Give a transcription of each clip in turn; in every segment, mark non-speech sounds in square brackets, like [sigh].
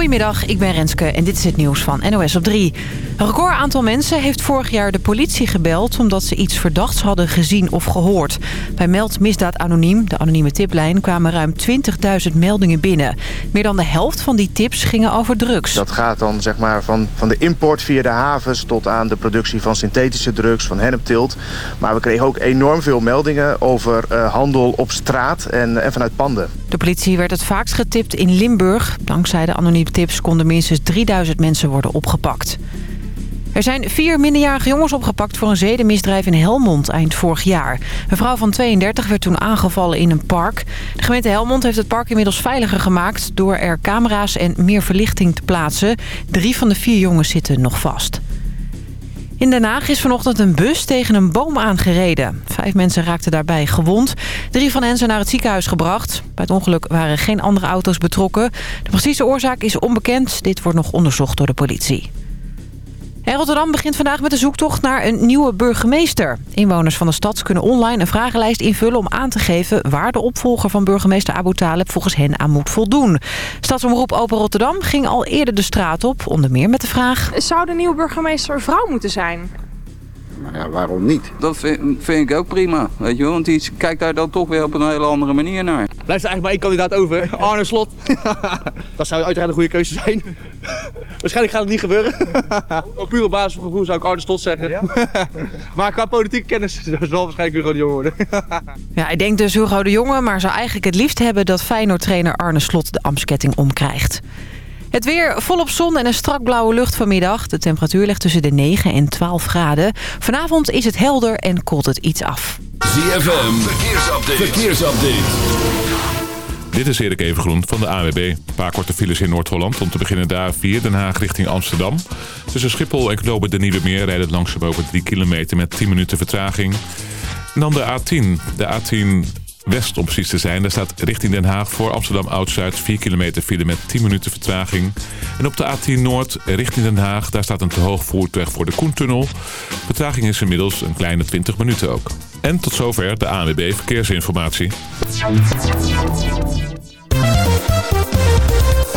Goedemiddag, ik ben Renske en dit is het nieuws van NOS op 3. Een record aantal mensen heeft vorig jaar de politie gebeld... omdat ze iets verdachts hadden gezien of gehoord. Bij Meld Misdaad Anoniem, de anonieme tiplijn... kwamen ruim 20.000 meldingen binnen. Meer dan de helft van die tips gingen over drugs. Dat gaat dan zeg maar van, van de import via de havens... tot aan de productie van synthetische drugs, van hennepteelt. Maar we kregen ook enorm veel meldingen over uh, handel op straat en, en vanuit panden. De politie werd het vaakst getipt in Limburg. Dankzij de anonieme tips konden minstens 3000 mensen worden opgepakt. Er zijn vier minderjarige jongens opgepakt voor een zedenmisdrijf in Helmond eind vorig jaar. Een vrouw van 32 werd toen aangevallen in een park. De gemeente Helmond heeft het park inmiddels veiliger gemaakt... door er camera's en meer verlichting te plaatsen. Drie van de vier jongens zitten nog vast. In Den Haag is vanochtend een bus tegen een boom aangereden. Vijf mensen raakten daarbij gewond. Drie van hen zijn naar het ziekenhuis gebracht. Bij het ongeluk waren geen andere auto's betrokken. De precieze oorzaak is onbekend. Dit wordt nog onderzocht door de politie. Rotterdam begint vandaag met de zoektocht naar een nieuwe burgemeester. Inwoners van de stad kunnen online een vragenlijst invullen... om aan te geven waar de opvolger van burgemeester Abu Talib volgens hen aan moet voldoen. Stadsomroep Open Rotterdam ging al eerder de straat op, onder meer met de vraag... Zou de nieuwe burgemeester vrouw moeten zijn? Nou ja, waarom niet? Dat vind, vind, ik ook prima, weet je wel. Want die kijkt daar dan toch weer op een hele andere manier naar. Blijft er eigenlijk maar één kandidaat over, Arne Slot. [laughs] dat zou uiteraard een goede keuze zijn. Waarschijnlijk gaat het niet gebeuren. op pure basis van gevoel zou ik Arne Slot zeggen. Ja? [laughs] maar qua politieke kennis [laughs] zal waarschijnlijk Hugo de Jonge worden. ja, ik denk dus Hugo de Jonge, maar zou eigenlijk het liefst hebben dat Feyenoord-trainer Arne Slot de Amsketting omkrijgt. Het weer volop zon en een strak blauwe lucht vanmiddag. De temperatuur ligt tussen de 9 en 12 graden. Vanavond is het helder en koelt het iets af. ZFM, verkeersupdate. verkeersupdate. Dit is Erik Evengroen van de AWB. Een paar korte files in Noord-Holland. Om te beginnen de A4 Den Haag richting Amsterdam. Tussen Schiphol en Knopen de Nieuwe Meer rijdt het langzaam over 3 kilometer met 10 minuten vertraging. En dan de A10. De A10 West om precies te zijn. Daar staat richting Den Haag voor Amsterdam Oud-Zuid 4 kilometer file met 10 minuten vertraging. En op de A10 Noord richting Den Haag, daar staat een te hoog voertuig voor de Koentunnel. Vertraging is inmiddels een kleine 20 minuten ook. En tot zover de ANWB Verkeersinformatie.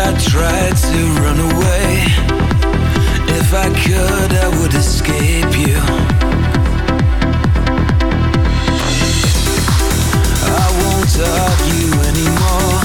I try to run away? If I could, I would escape you. I won't argue anymore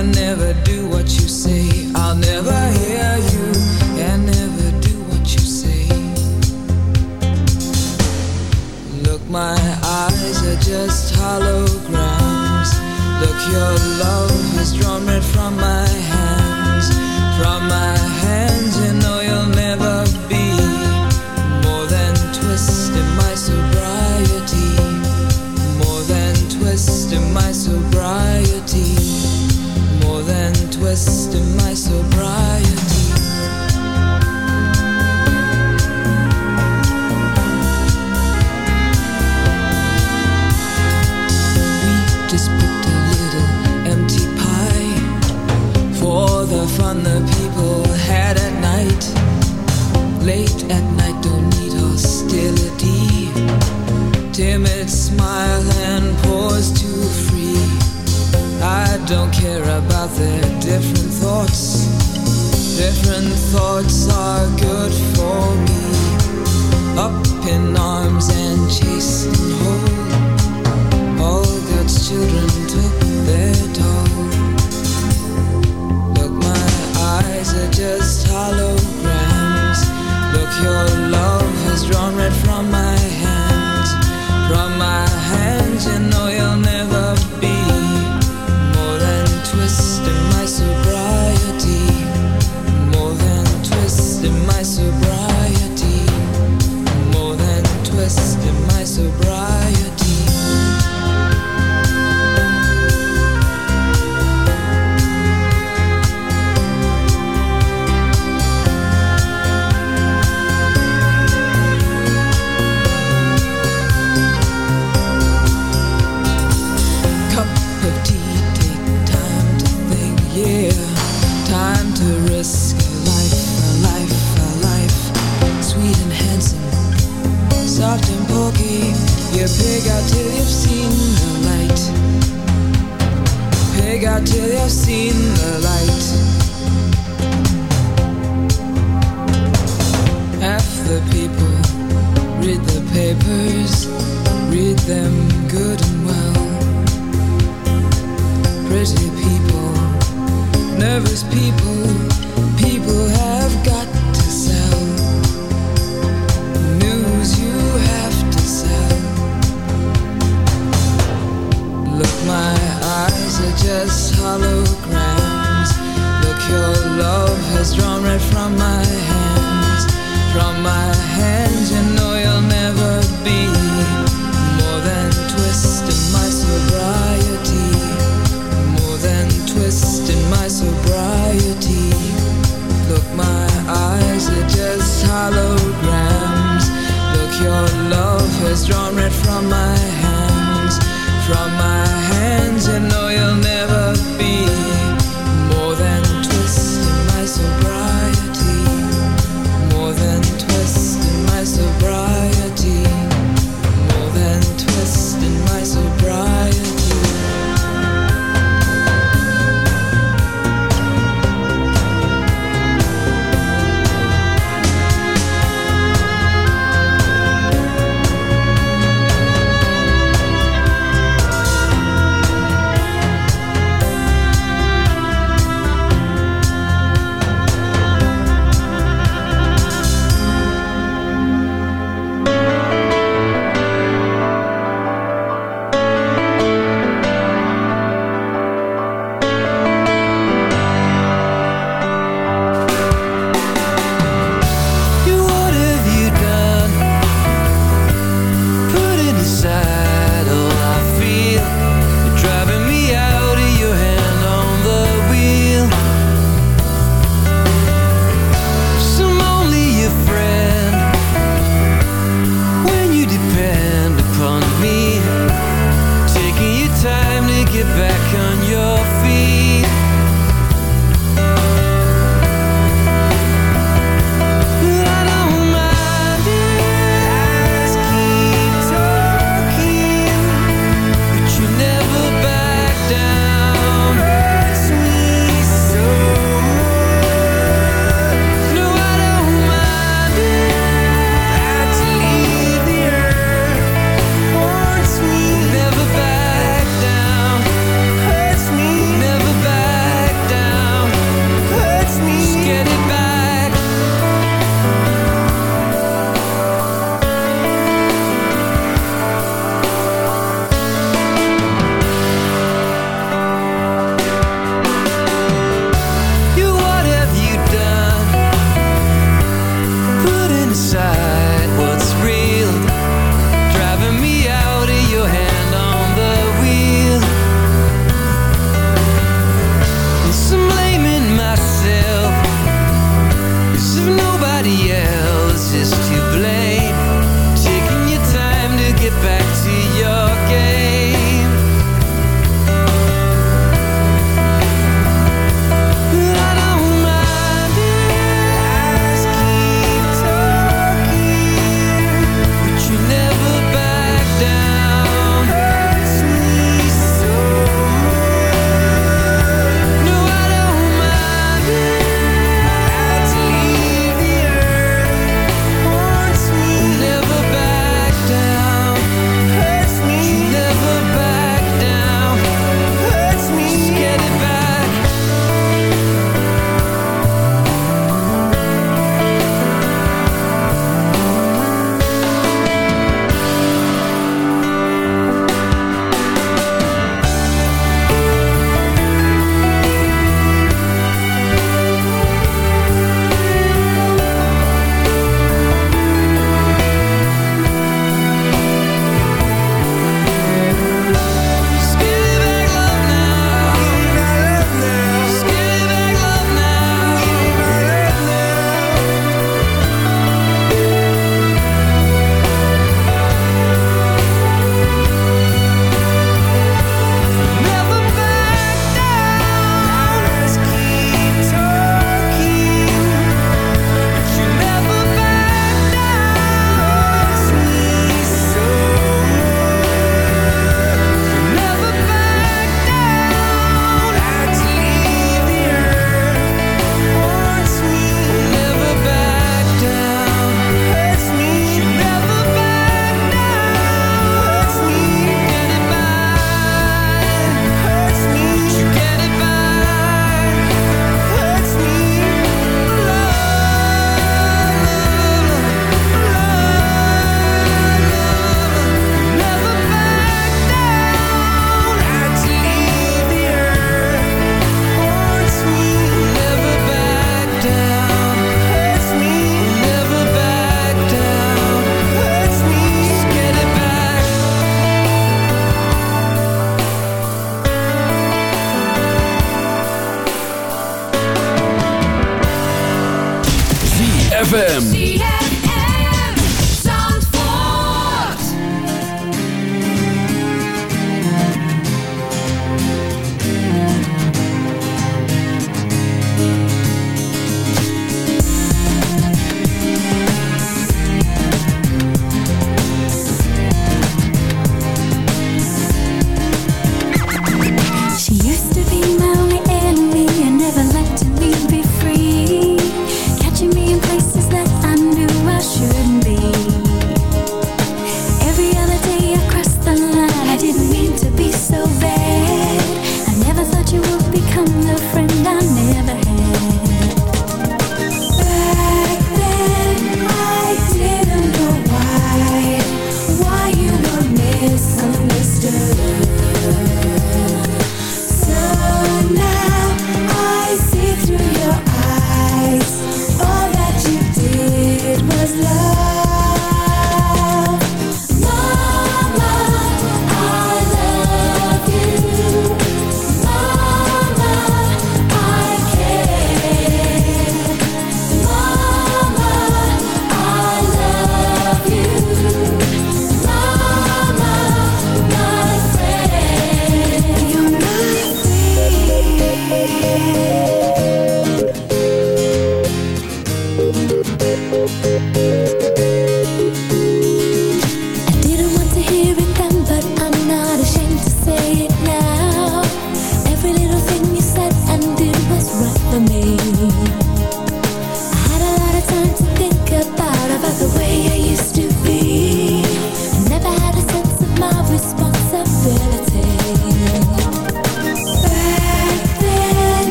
and never do what you say. I'll never hear you and never do what you say. Look, my eyes are just holograms. Look, your love has drawn me from my thoughts are good.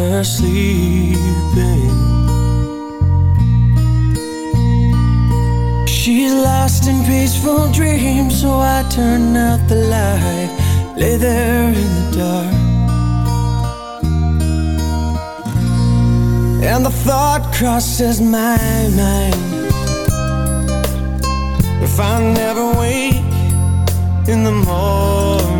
Her sleeping. She's lost in peaceful dreams, so I turn out the light, lay there in the dark. And the thought crosses my mind If I never wake in the morning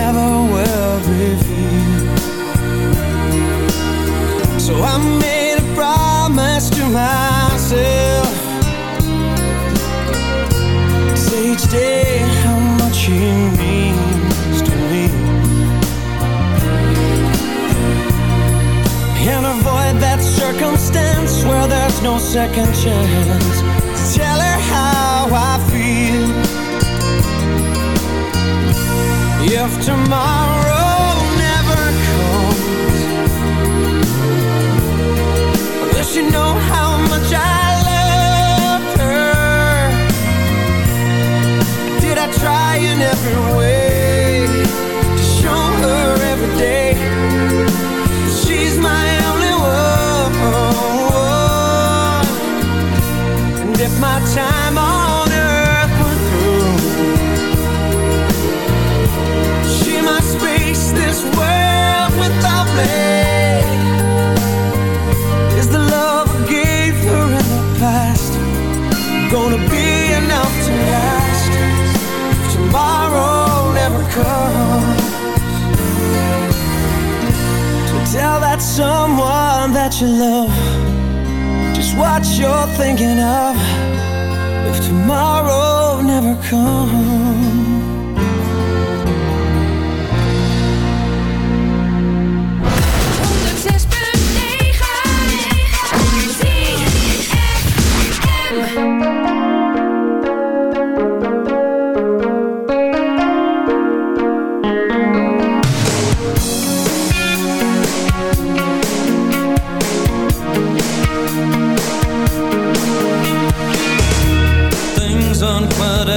never were revealed. So I made a promise to myself. Say each day how much he means to me. And avoid that circumstance where there's no second chance. Tell her how of tomorrow. Someone that you love just what you're thinking of. If tomorrow never comes.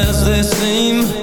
As they seem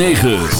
106.9